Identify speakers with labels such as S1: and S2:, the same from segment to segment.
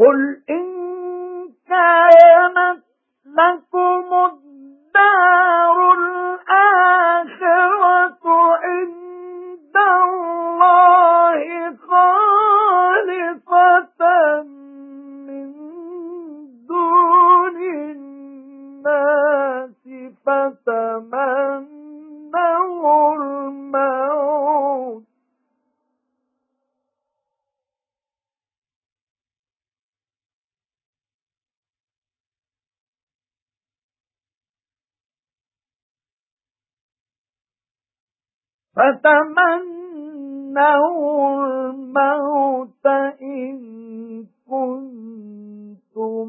S1: قُلْ إِن كَانَتْ لَكُمُ فَتَمَنَّوْا الْمَوْتَ إِن كُنتُمْ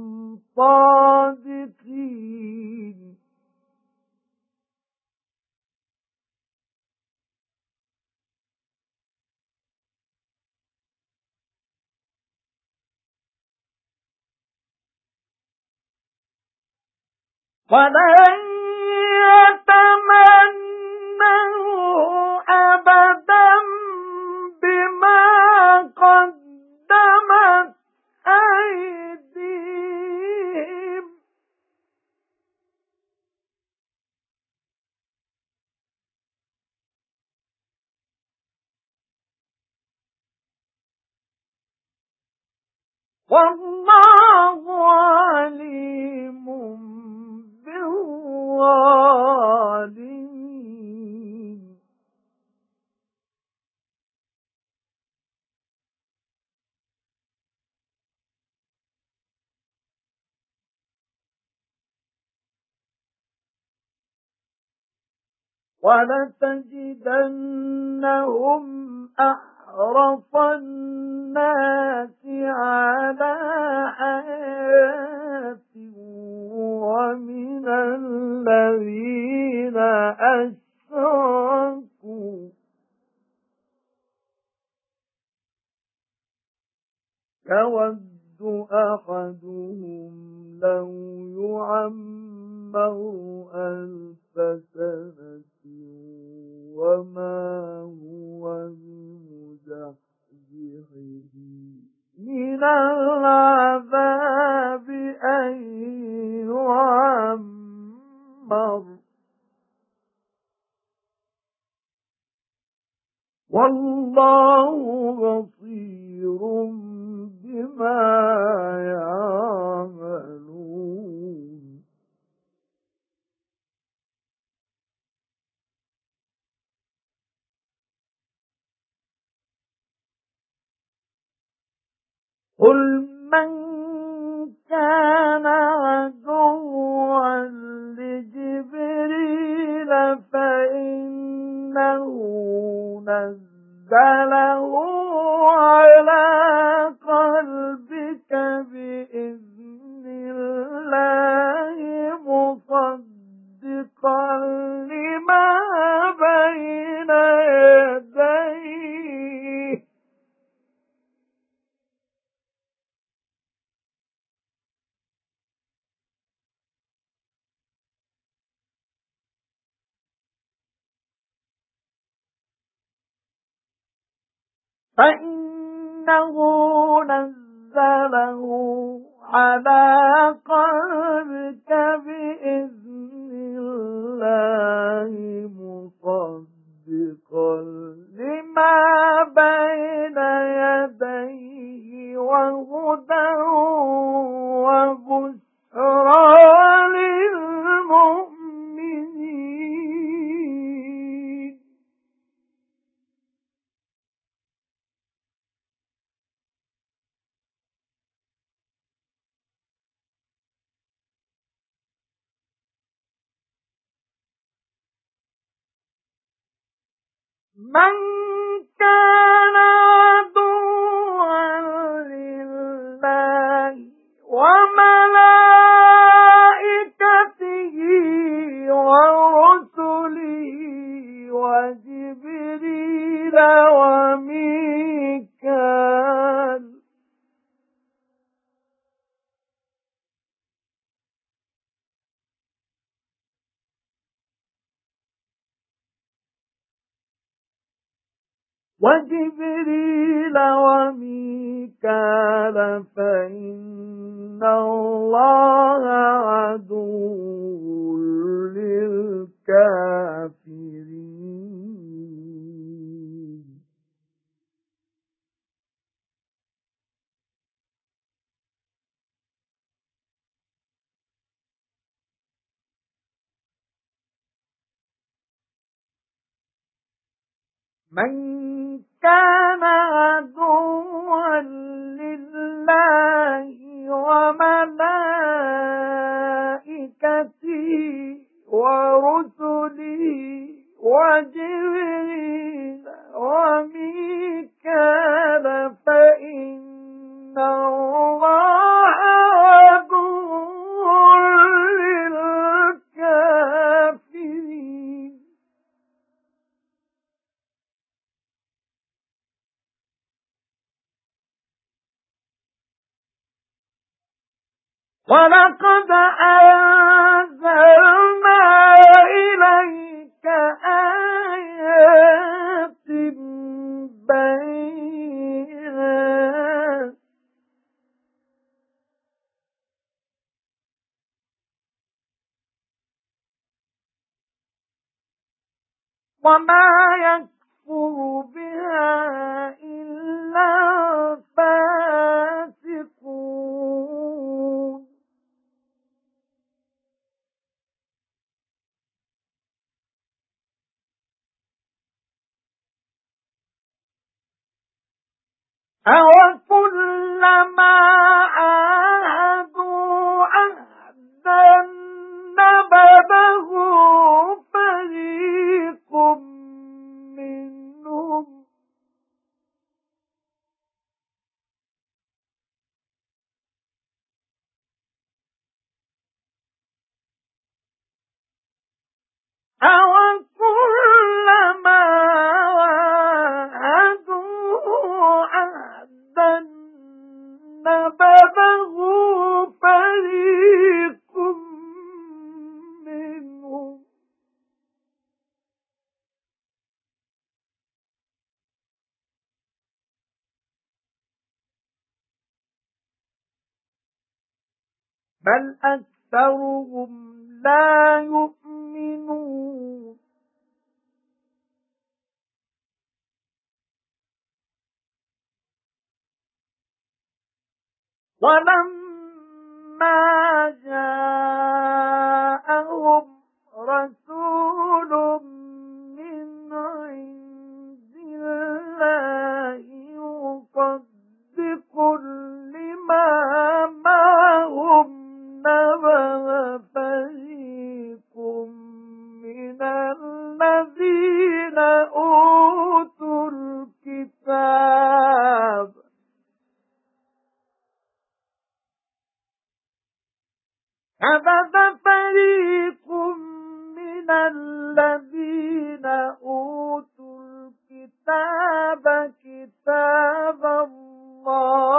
S1: صَادِقِينَ وَلَن وَاللَّهُ عَلِيمٌ بِالظَّالِمِينَ. وَلَتَجِدَنَّهُمْ أَحْرَصَ النَّاسِ عَلَى حَيَاةٍ وَمِنَ الَّذِينَ أَشْرَكُوا. يَوَدُّ أَحَدُهُمْ لَوْ يُعَمَّرُ أَلْفَ سَنَةٍ وَمَا هُوَ بِمُزَحْزِحِهِ مِنَ الْعَذَابِ مَنْ كَانَ فَإِنَّهُ نَزَّلَهُ عَلَى قَلْبِكَ بِإِذْنِ مَنْ كَانَ عَدُوًّا لِلَّهِ وَمَلَائِكَتِهِ وَرُسُلِهِ وَجِبْرِيلَ وَمِيكَالَ وجبريل وميكال فإن الله عدو للكافرين. من كان عدوا وَلَقَدْ أَنزَلْنَا إِلَيْكَ آيَاتٍ بَيِّنَاتٍ وَمَا يَكْفُرُ بِهَا أَوَ كُلَّمَا بَلْ أَكْثَرُهُمْ لَا يُؤْمِنُونَ. وَلَمَّا الْأَبْصَارِ